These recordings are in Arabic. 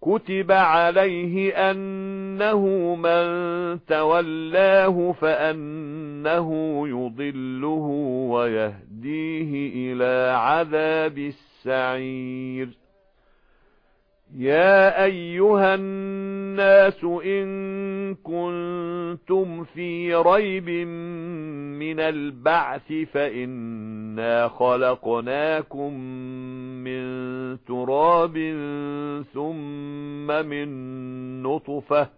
كتب عليه أنه من تولاه فأنه يضله ويهديه إلى عذاب السعير يا أيها الناس إن كنتم في ريب من البعث فإنا خلقناكم من تراب ثم من نطفة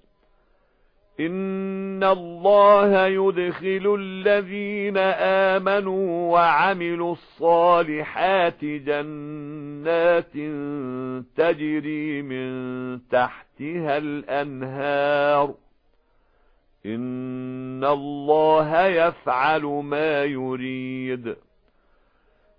إِنَّ اللَّهَ يُدْخِلُ الَّذِينَ آمَنُوا وَعَمِلُوا الصَّالِحَاتِ جَنَّاتٍ تَجْرِي مِن تَحْتِهَا الْأَنْهَارُ إِنَّ اللَّهَ يَفْعَلُ مَا يُرِيدُ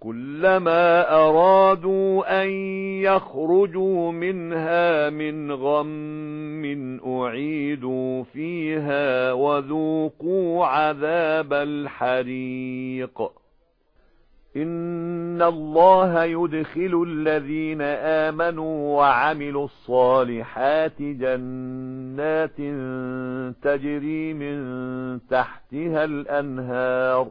كُلَّمَا أَرَادُوا أَن يَخْرُجُوا مِنْهَا مِنْ غَمٍّ أُعِيدُوا فِيهَا وَذُوقُوا عَذَابَ الْحَرِيقِ إِنَّ اللَّهَ يُدْخِلُ الَّذِينَ آمَنُوا وَعَمِلُوا الصَّالِحَاتِ جَنَّاتٍ تَجْرِي مِن تَحْتِهَا الْأَنْهَارُ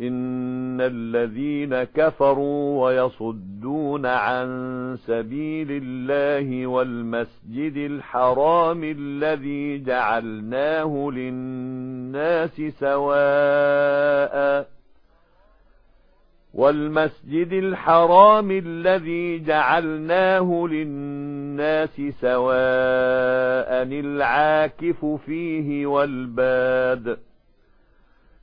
إِنَّ الَّذِينَ كَفَرُوا وَيَصُدُّونَ عَن سَبِيلِ اللَّهِ وَالْمَسْجِدِ الْحَرَامِ الَّذِي جَعَلْنَاهُ لِلنَّاسِ سَوَاءً وَالْمَسْجِدِ الْحَرَامِ الَّذِي جَعَلْنَاهُ لِلنَّاسِ سَوَاءً الْعَاكِفُ فِيهِ وَالْبَادِ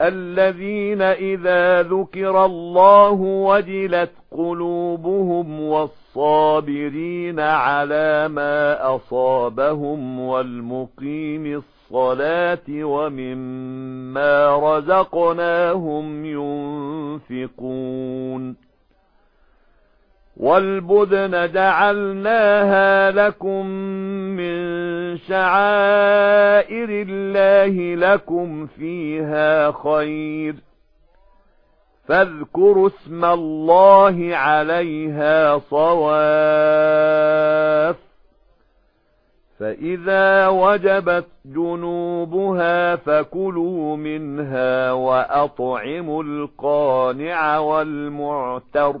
الَّذِينَ إِذَا ذُكِرَ اللَّهُ وَجِلَتْ قُلُوبُهُمْ وَالصَّابِرِينَ عَلَى مَا أَصَابَهُمْ وَالْمُقِيمِ الصَّلَاةِ وَمِمَّا رَزَقْنَاهُمْ يُنْفِقُونَ وَالْبُدْنَ جَعَلْنَاهَا لَكُمْ مِنْ شَعَائِرِ اللَّهِ لَكُمْ فِيهَا خَيْرٌ فَاذْكُرُوا اسْمَ اللَّهِ عَلَيْهَا صَوَافَّ فَإِذَا وَجَبَتْ جُنُوبُهَا فَكُلُوا مِنْهَا وَأَطْعِمُوا الْقَانِعَ وَالْمُعْتَرَّ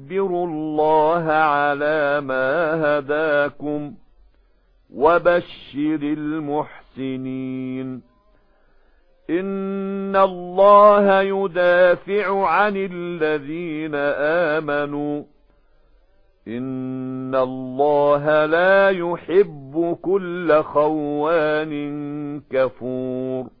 اللَّهَ عَلَى مَا هَدَاكُمْ وَبَشِّرِ الْمُحْسِنِينَ إِنَّ اللَّهَ يُدَافِعُ عَنِ الَّذِينَ آمَنُوا إِنَّ اللَّهَ لَا يُحِبُّ كُلَّ خَوَّانٍ كَفُورٍ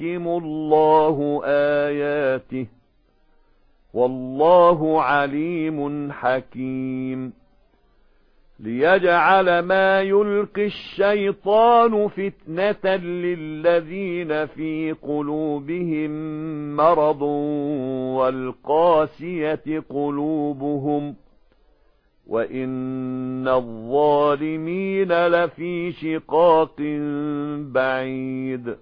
يُحْكِمُ اللَّهُ آيَاتِهِ. وَاللَّهُ عَلِيمٌ حَكِيمٌ. لِيَجْعَلَ مَا يُلْقِي الشَّيْطَانُ فِتْنَةً لِلَّذِينَ فِي قُلُوبِهِم مَّرَضٌ وَالْقَاسِيَةِ قُلُوبُهُمْ. وَإِنَّ الظَّالِمِينَ لَفِي شِقَاقٍ بَعِيدٍ.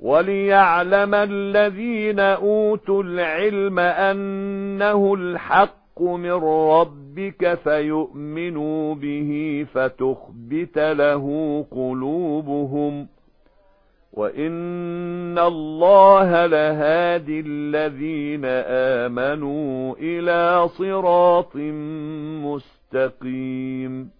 وَلِيَعْلَمَ الَّذِينَ أُوتُوا الْعِلْمَ أَنَّهُ الْحَقُّ مِنْ رَبِّكَ فَيُؤْمِنُوا بِهِ فَتُخْبِتَ لَهُ قُلُوبُهُمْ وَإِنَّ اللَّهَ لَهَادِ الَّذِينَ آمَنُوا إِلَى صِرَاطٍ مُسْتَقِيمٍ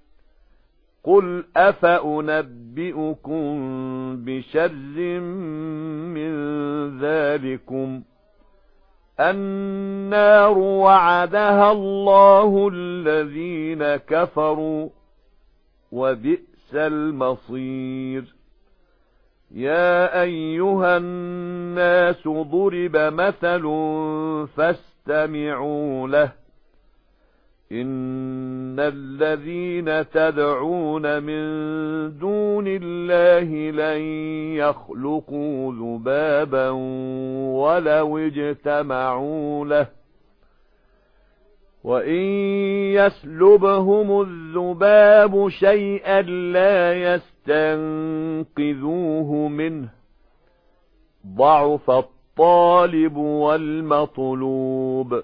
قُلْ أَفَأُنَبِّئُكُم بِشَرٍّ مِّن ذَلِكُمْ النَّارُ وَعَدَهَا اللَّهُ الَّذِينَ كَفَرُوا وَبِئْسَ الْمَصِيرُ يَا أَيُّهَا النَّاسُ ضُرِبَ مَثَلٌ فَاسْتَمِعُوا لَهُ إِنَّ الَّذِينَ تَدْعُونَ مِن دُونِ اللَّهِ لَن يَخْلُقُوا ذُبَابًا وَلَوِ اجْتَمَعُوا لَهُ وَإِن يَسْلُبْهُمُ الذُّبَابُ شَيْئًا لَّا يَسْتَنقِذُوهُ مِنْهُ ضَعُفَ الطَّالِبُ وَالْمَطْلُوبُ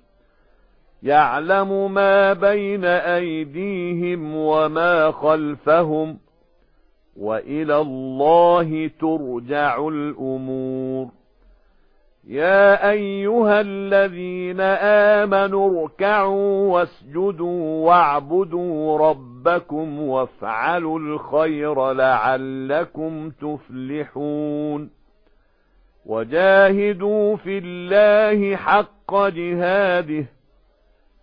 يَعْلَمُ مَا بَيْنَ أَيْدِيهِمْ وَمَا خَلْفَهُمْ وَإِلَى اللَّهِ تُرْجَعُ الْأُمُورُ. يَا أَيُّهَا الَّذِينَ آمَنُوا ارْكَعُوا وَاسْجُدُوا وَاعْبُدُوا رَبَّكُمْ وَافْعَلُوا الْخَيْرَ لَعَلَّكُمْ تُفْلِحُونَ. وَجَاهِدُوا فِي اللَّهِ حَقَّ جِهَادِهِ